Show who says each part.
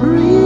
Speaker 1: Breathe.